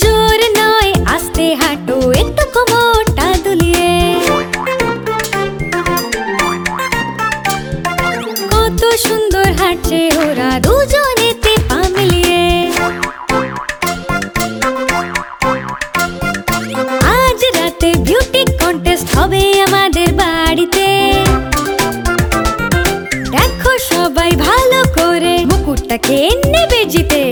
জোর নয় আস্তে হাঁটো একটু কত সুন্দর হাঁটছে ওরা দুজনেতে পা আজ রাতে বিউটি কন্টেস্ট হবে আমাদের বাড়িতে। দেখো সবাই ভালো করে মুকুটটাকে নেবে জিতে